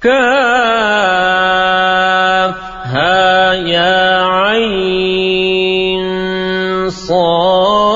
كافها يا عين صاد.